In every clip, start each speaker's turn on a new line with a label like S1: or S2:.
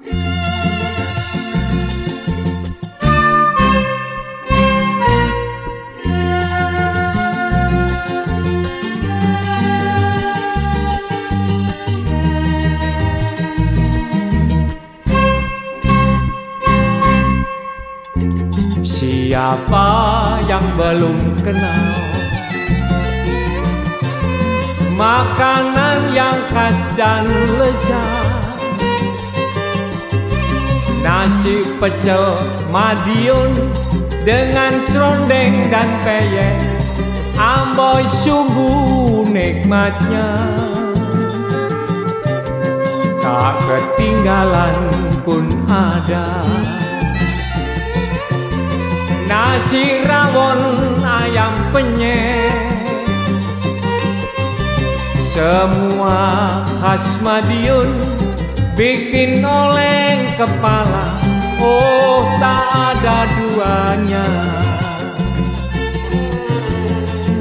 S1: Siapa yang belum kenal Makanan yang khas dan lezat Nasi pecel Madiun Dengan serondeng dan peyek. Amboy sungguh nikmatnya. Tak ketinggalan pun ada. Nasi rawon ayam penyet. Semua khas Madiun Bikin oleng kepala. Oh tak ada duanya.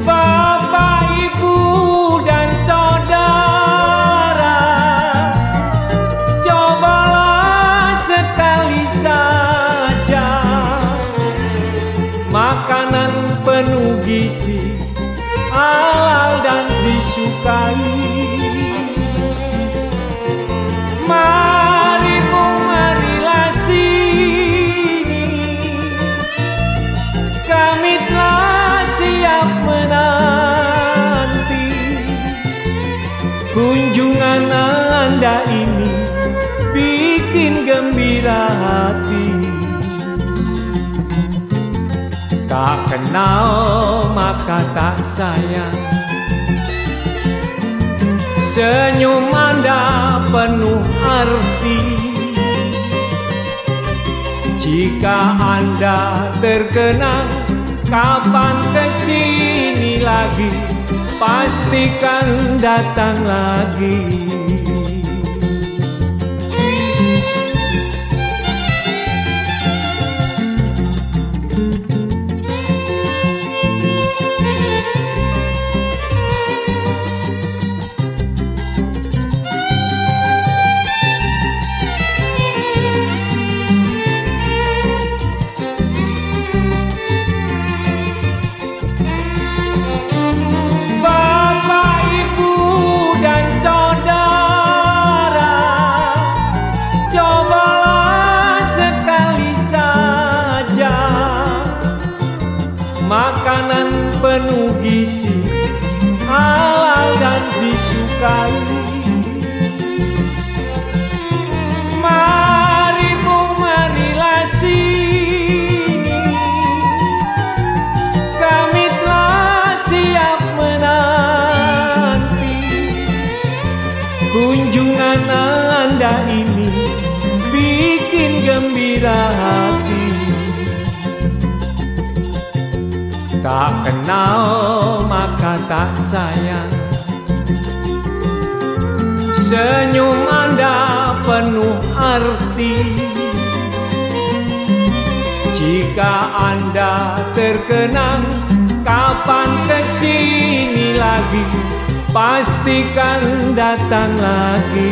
S1: Bapak, Ibu, dan Saudara Cobalah sekali saja. Makanan penuh gizi Halal dan disukai Tak kenal maka tak sayang. Senyum anda penuh arti. Jika anda terkenang Kapan ke sini lagi? Pastikan datang lagi Makanan penuh gizi Halal dan disukai. Mari bu, marilah sini. Kami telah siap menanti Kunjungan anda ini. Bikin gembira hati Tak kenal maka tak sayang. Senyum anda penuh arti. Jika anda terkenang Kapan ke sini lagi? Pastikan datang lagi